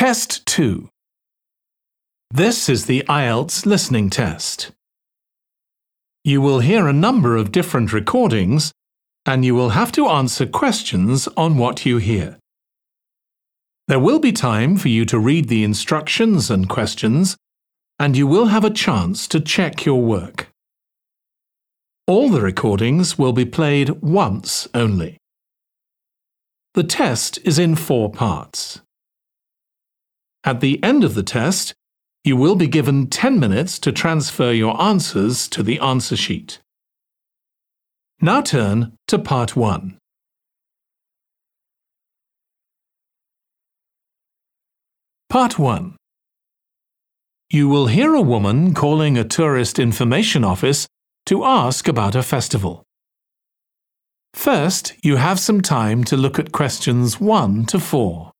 Test 2. This is the IELTS listening test. You will hear a number of different recordings and you will have to answer questions on what you hear. There will be time for you to read the instructions and questions and you will have a chance to check your work. All the recordings will be played once only. The test is in four parts. At the end of the test, you will be given 10 minutes to transfer your answers to the answer sheet. Now turn to part 1. Part 1 You will hear a woman calling a tourist information office to ask about a festival. First, you have some time to look at questions 1 to 4.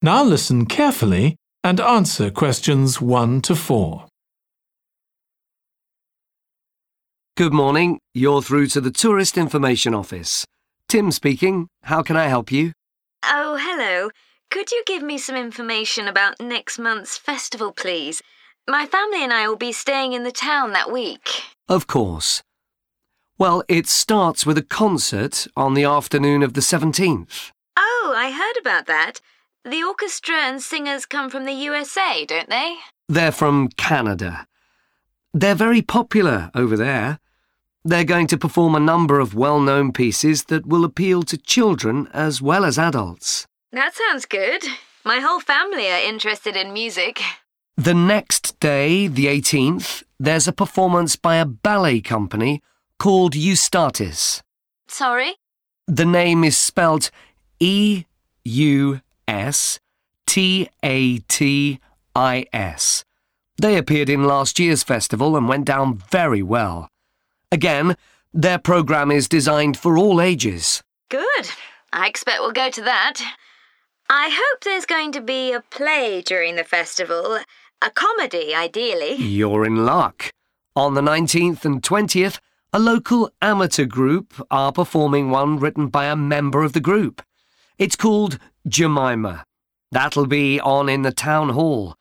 Now listen carefully and answer questions 1 to 4. Good morning. You're through to the Tourist Information Office. Tim speaking. How can I help you? Oh, hello. Could you give me some information about next month's festival, please? My family and I will be staying in the town that week. Of course. Well, it starts with a concert on the afternoon of the 17th. Oh, I heard about that. The orchestra and singers come from the USA, don't they? They're from Canada. They're very popular over there. They're going to perform a number of well known pieces that will appeal to children as well as adults. That sounds good. My whole family are interested in music. The next day, the 18th, there's a performance by a ballet company called Eustatis. Sorry? The name is spelled E U S T A T I S. They appeared in last year's festival and went down very well. Again, their programme is designed for all ages. Good. I expect we'll go to that. I hope there's going to be a play during the festival. A comedy, ideally. You're in luck. On the 19th and 20th, a local amateur group are performing one written by a member of the group. It's called Jemima. That'll be on in the town hall.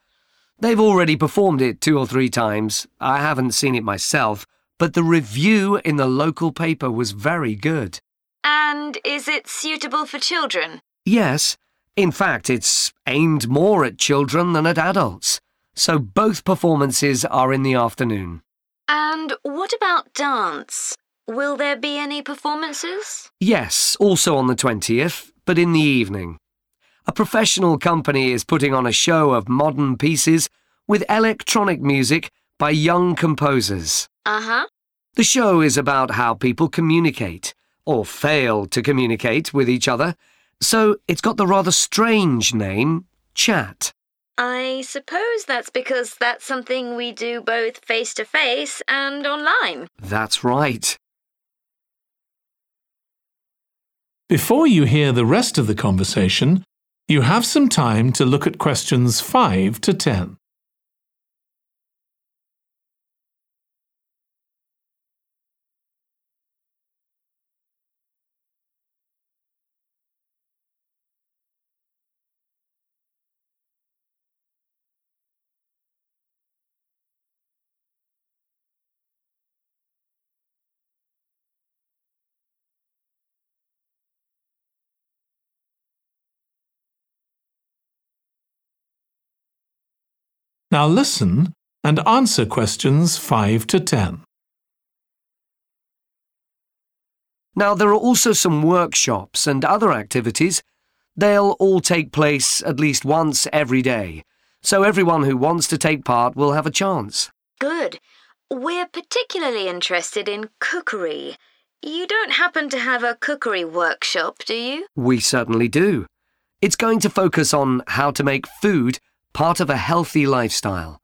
They've already performed it two or three times. I haven't seen it myself, but the review in the local paper was very good. And is it suitable for children? Yes, in fact, it's aimed more at children than at adults. So both performances are in the afternoon. And what about dance? Will there be any performances? Yes, also on the 20th, but in the evening. A professional company is putting on a show of modern pieces with electronic music by young composers. Uh huh. The show is about how people communicate, or fail to communicate with each other, so it's got the rather strange name, Chat. I suppose that's because that's something we do both face to face and online. That's right. Before you hear the rest of the conversation, you have some time to look at questions 5 to 10. Now listen and answer questions 5 to 10. Now, there are also some workshops and other activities. They'll all take place at least once every day, so everyone who wants to take part will have a chance. Good. We're particularly interested in cookery. You don't happen to have a cookery workshop, do you? We certainly do. It's going to focus on how to make food part of a healthy lifestyle.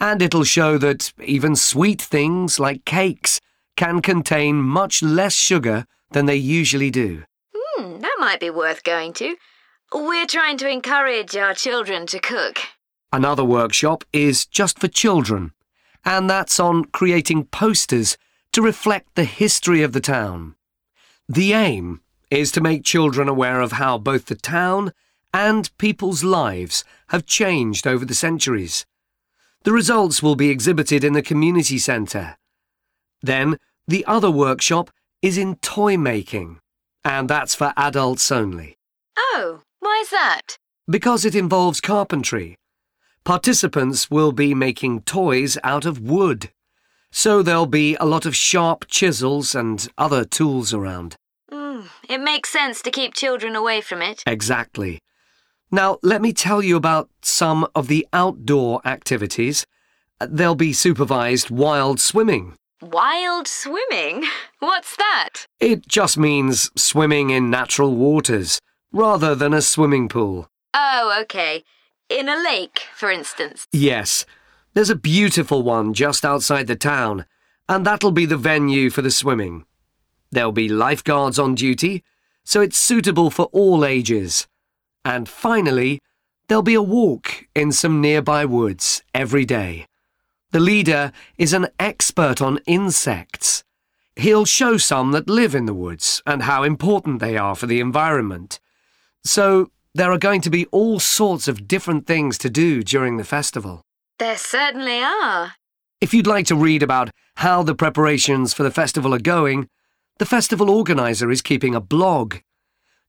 And it'll show that even sweet things like cakes can contain much less sugar than they usually do. Hmm, that might be worth going to. We're trying to encourage our children to cook. Another workshop is just for children, and that's on creating posters to reflect the history of the town. The aim is to make children aware of how both the town and people's lives have changed over the centuries. The results will be exhibited in the community centre. Then, the other workshop is in toy making, and that's for adults only. Oh, why's that? Because it involves carpentry. Participants will be making toys out of wood. So there'll be a lot of sharp chisels and other tools around. Mm, it makes sense to keep children away from it. Exactly. Now, let me tell you about some of the outdoor activities. Uh, There'll be supervised wild swimming. Wild swimming? What's that? It just means swimming in natural waters, rather than a swimming pool. Oh, okay. In a lake, for instance. Yes, there's a beautiful one just outside the town, and that'll be the venue for the swimming. There'll be lifeguards on duty, so it's suitable for all ages. And finally, there'll be a walk in some nearby woods every day. The leader is an expert on insects. He'll show some that live in the woods and how important they are for the environment. So, there are going to be all sorts of different things to do during the festival. There certainly are. If you'd like to read about how the preparations for the festival are going, the festival organizer is keeping a blog.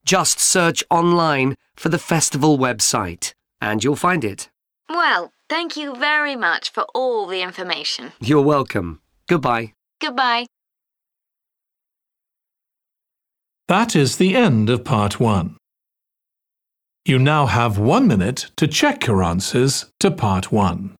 Just search online for the festival website and you'll find it. Well, thank you very much for all the information. You're welcome. Goodbye. Goodbye. That is the end of part one. You now have one minute to check your answers to part one.